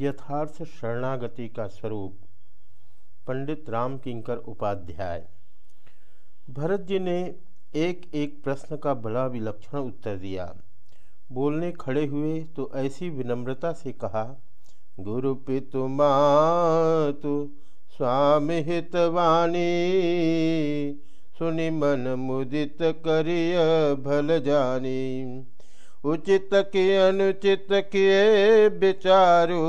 यथार्थ शरणागति का स्वरूप, पंडित राम किंकर उपाध्याय। भरत जी ने एक एक प्रश्न का बड़ा विलक्षण उत्तर दिया। बोलने खड़े हुए तो ऐसी विनम्रता से कहा, गुरु पितु मातु, स्वामी हितवाणी सुनि मन मुदित करिय भल जानी। उचित के अनुचित किए विचारू।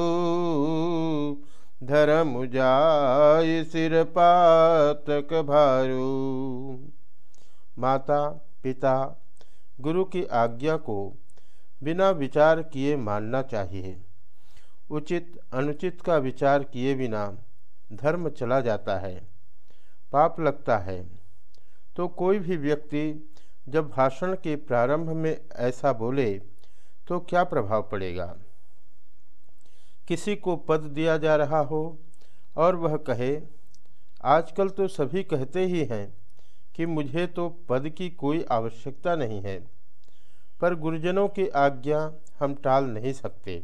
धर्म जाय सिर पातक भारू। माता, पिता, गुरु की आज्ञा को बिना विचार किए मानना चाहिए। उचित, अनुचित का विचार किए बिना धर्म चला जाता है, पाप लगता है। तो कोई भी व्यक्ति जब भाषण के प्रारंभ में ऐसा बोले तो क्या प्रभाव पड़ेगा? किसी को पद दिया जा रहा हो और वह कहे, आजकल तो सभी कहते ही हैं कि मुझे तो पद की कोई आवश्यकता नहीं है, पर गुरुजनों की आज्ञा हम टाल नहीं सकते,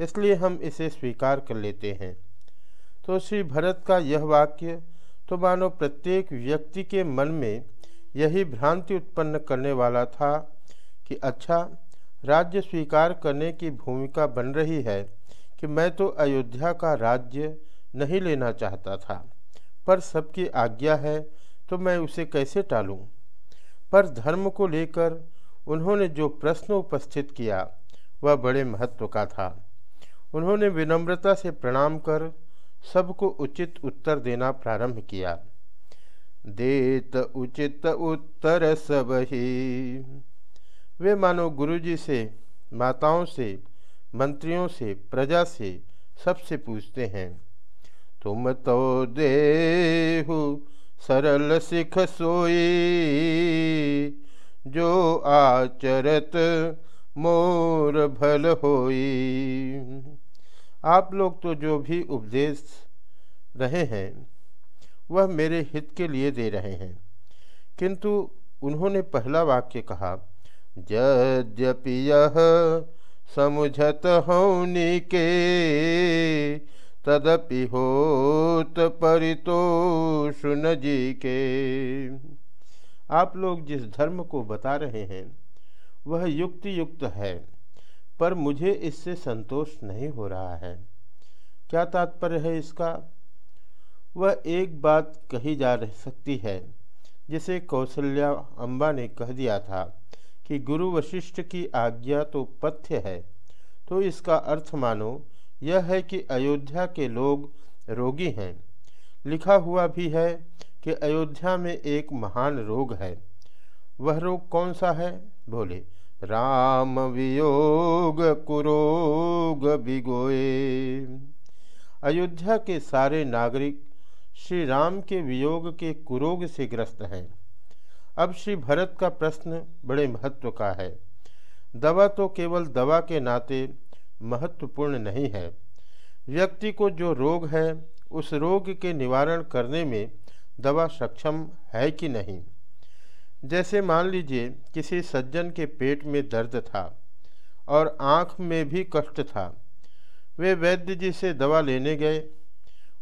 इसलिए हम इसे स्वीकार कर लेते हैं। तो श्री भरत का यह वाक्य तो मानो प्रत्येक व्यक्ति के मन में यही भ्रांति उत्पन्न करने वाला था कि अच्छा राज्य स्वीकार करने की भूमिका बन रही है कि मैं तो अयोध्या का राज्य नहीं लेना चाहता था। पर सबकी आज्ञा है तो मैं उसे कैसे टालूं? पर धर्म को लेकर उन्होंने जो प्रश्न उपस्थित किया, वह बड़े महत्व का था। उन्होंने विनम्रता से प्रणाम कर सबको उचित उत्तर देना प्रारंभ किया। देत उचित उत्तर सब ही। वे मानो गुरुजी से, माताओं से, मंत्रियों से, प्रजा से सबसे पूछते हैं, तुम तो देहु सरल सिख सोई, जो आचरत मोर भल होई। आप लोग तो जो भी उपदेश रहे हैं वह मेरे हित के लिए दे रहे हैं। किंतु उन्होंने पहला वाक्य कहा यद्यपि यह समुझत होनी के, तदपि होत परितोषुन जी के। आप लोग जिस धर्म को बता रहे हैं, वह युक्ति युक्त है, पर मुझे इससे संतोष नहीं हो रहा है। क्या तात्पर्य है इसका? वह एक बात कही जा रह सकती है, जिसे कौशल्या अम्बा ने कह दिया था कि गुरु वशिष्ठ की आज्ञा तो पथ्य है। तो इसका अर्थ मानो, यह है कि अयोध्या के लोग रोगी हैं। लिखा हुआ भी है कि अयोध्या में एक महान रोग है। वह रोग कौन सा है? बोले, राम वियोग कुरोग बिगोए। अयोध्या के सारे नागरिक श्री राम के वियोग के कुरोग से ग्रस्त हैं। अब श्री भरत का प्रश्न बड़े महत्व का है। दवा तो केवल दवा के नाते महत्वपूर्ण नहीं है। व्यक्ति को जो रोग है, उस रोग के निवारण करने में दवा सक्षम है कि नहीं? जैसे मान लीजिए, किसी सज्जन के पेट में दर्द था और आँख में भी कष्ट था। वे वैद्य जी से दवा लेने गए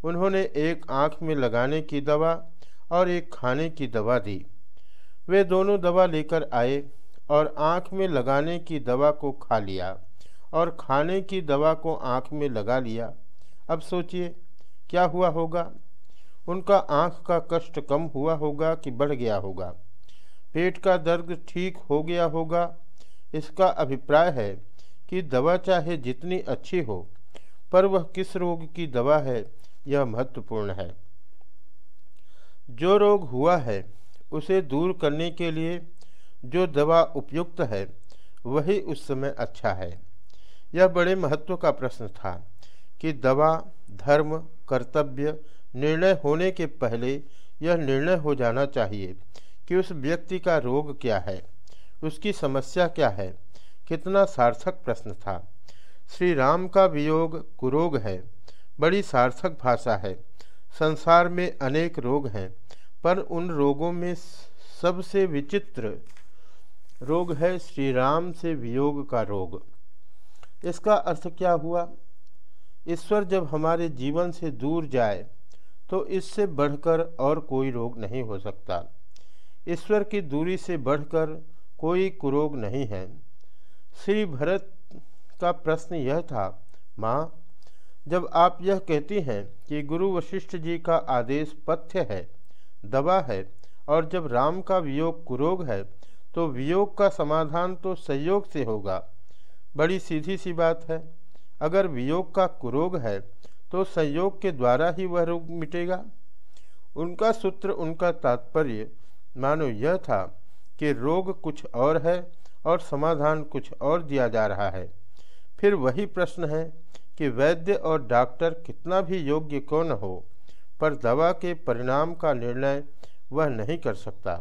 उन्होंने एक आँख में लगाने की दवा और एक खाने की दवा दी। वे दोनों दवा लेकर आए और आँख में लगाने की दवा को खा लिया और खाने की दवा को आँख में लगा लिया। अब सोचिए, क्या हुआ होगा? उनका आँख का कष्ट कम हुआ होगा कि बढ़ गया होगा? पेट का दर्द ठीक हो गया होगा? इसका अभिप्राय है कि दवा चाहे जितनी अच्छी हो, पर वह किस रोग की दवा है यह महत्वपूर्ण है। जो रोग हुआ है, उसे दूर करने के लिए जो दवा उपयुक्त है, वही उस समय अच्छा है। यह बड़े महत्व का प्रश्न था कि दवा, धर्म, कर्तव्य, निर्णय होने के पहले यह निर्णय हो जाना चाहिए कि उस व्यक्ति का रोग क्या है, उसकी समस्या क्या है, कितना सार्थक प्रश्न था। श्री राम का वियोग कुरोग है बड़ी सार्थक भाषा है। संसार में अनेक रोग हैं, पर उन रोगों में सबसे विचित्र रोग है श्री राम से वियोग का रोग। इसका अर्थ क्या हुआ? ईश्वर जब हमारे जीवन से दूर जाए तो इससे बढ़कर और कोई रोग नहीं हो सकता। ईश्वर की दूरी से बढ़कर कोई कुरोग नहीं है। श्री भरत का प्रश्न यह था, माँ जब आप यह कहती हैं कि गुरु वशिष्ठ जी का आदेश पथ्य है दवा है, और जब राम का वियोग कुरोग है तो वियोग का समाधान तो संयोग से होगा। बड़ी सीधी सी बात है, अगर वियोग का कुरोग है तो संयोग के द्वारा ही वह रोग मिटेगा। उनका सूत्र, उनका तात्पर्य, मानो यह था कि रोग कुछ और है और समाधान कुछ और दिया जा रहा है। फिर वही प्रश्न है कि वैद्य और डॉक्टर कितना भी योग्य क्यों न हो, पर दवा के परिणाम का निर्णय वह नहीं कर सकता।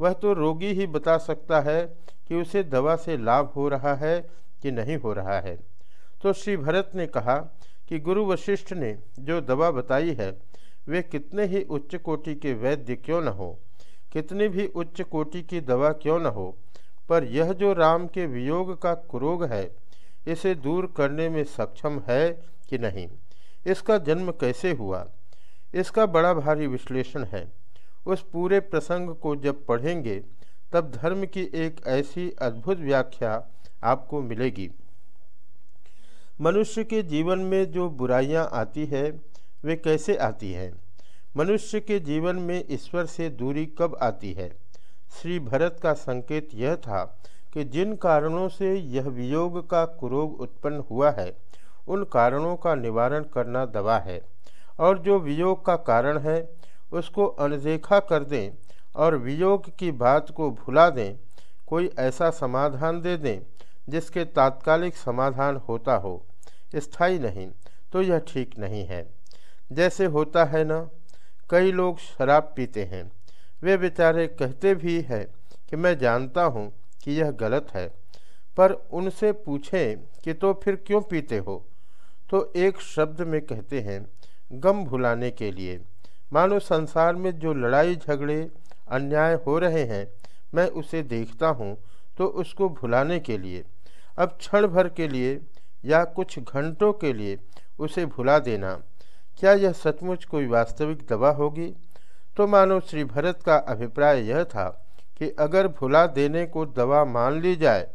वह तो रोगी ही बता सकता है कि उसे दवा से लाभ हो रहा है कि नहीं हो रहा है। तो श्री भरत ने कहा कि गुरु वशिष्ठ ने जो दवा बताई है, वे कितने ही उच्च कोटि के वैद्य क्यों न हो, कितनी भी उच्च कोटि की दवा क्यों न हो, पर यह जो राम के वियोग का कुरोग है इसे दूर करने में सक्षम है कि नहीं। इसका जन्म कैसे हुआ? इसका बड़ा भारी विश्लेषण है। उस पूरे प्रसंग को जब पढ़ेंगे, तब धर्म की एक ऐसी अद्भुत व्याख्या आपको मिलेगी। मनुष्य के जीवन में जो बुराइयाँ आती है, वे कैसे आती हैं? मनुष्य के जीवन में ईश्वर से दूरी कब आती है? श्री भरत का संकेत यह था कि जिन कारणों से यह वियोग का कुरोग उत्पन्न हुआ है, उन कारणों का निवारण करना दवा है। और जो वियोग का कारण है, उसको अनदेखा कर दें और वियोग की बात को भुला दें, कोई ऐसा समाधान दे दें, जिसके तात्कालिक समाधान होता हो। स्थायी नहीं तो यह ठीक नहीं है। जैसे होता है ना, कई लोग शराब पीते हैं। वे बेचारे कहते भी हैं कि मैं जानता हूँ कि यह गलत है। पर उनसे पूछें कि तो फिर क्यों पीते हो? तो एक शब्द में कहते हैं, गम भुलाने के लिए। मानो संसार में जो लड़ाई, झगड़े, अन्याय हो रहे हैं, मैं उसे देखता हूँ तो उसको भुलाने के लिए। अब क्षण भर के लिए या कुछ घंटों के लिए उसे भुला देना। क्या यह सचमुच कोई वास्तविक दवा होगी? तो मानो श्री भरत का अभिप्राय यह था कि अगर भुला देने को दवा मान ली जाए,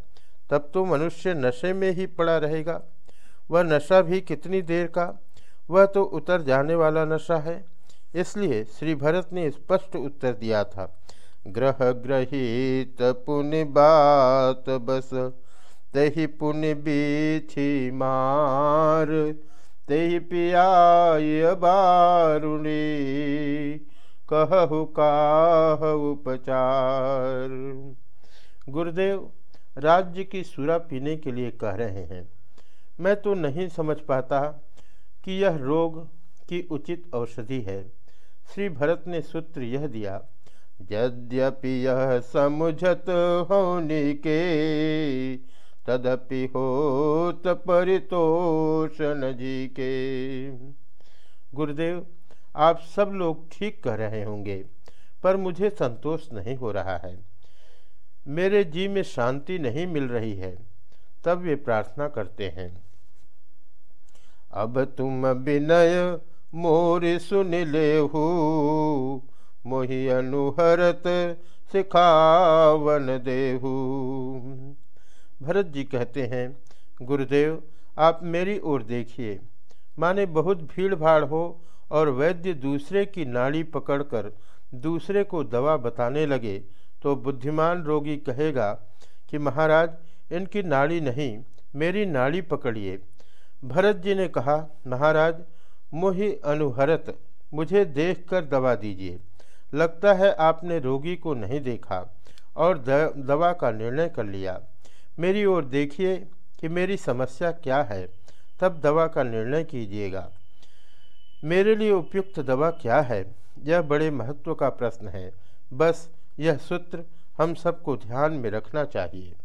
तब तो मनुष्य नशे में ही पड़ा रहेगा। वह नशा भी कितनी देर का? वह तो उतर जाने वाला नशा है। इसलिए श्री भरत ने स्पष्ट उत्तर दिया था। ग्रह ग्रहित पुण्य बात बस, तही पुण्य बीछी मार, तही पियाय बारुणी। कहु काह उपचार। गुरुदेव, राज्य की सुरा पीने के लिए कह रहे हैं। मैं तो नहीं समझ पाता कि यह रोग की उचित औषधि है। श्री भरत ने सूत्र यह दिया, यद्यपि यह समुझत होने के, तदपि होत परितोषण जी के। गुरुदेव आप सब लोग ठीक कह रहे होंगे, पर मुझे संतोष नहीं हो रहा है। मेरे जी में शांति नहीं मिल रही है, तब वे प्रार्थना करते हैं। अब तुम विनय मोर सुन ले हो मोहि अनुहरत सिखावन देहू। भरत जी कहते हैं, गुरुदेव, आप मेरी ओर देखिए, माने बहुत भीड़ भाड़ हो और वैद्य दूसरे की नाड़ी पकड़कर दूसरे को दवा बताने लगे तो बुद्धिमान रोगी कहेगा कि महाराज, इनकी नाड़ी नहीं, मेरी नाड़ी पकड़िए। भरत जी ने कहा, महाराज, मोहि अनुहरत, मुझे देखकर दवा दीजिए। लगता है आपने रोगी को नहीं देखा और दवा का निर्णय कर लिया। मेरी ओर देखिए कि मेरी समस्या क्या है, तब दवा का निर्णय कीजिएगा। मेरे लिए उपयुक्त दवा क्या है? यह बड़े महत्व का प्रश्न है। बस यह सूत्र हम सबको ध्यान में रखना चाहिए।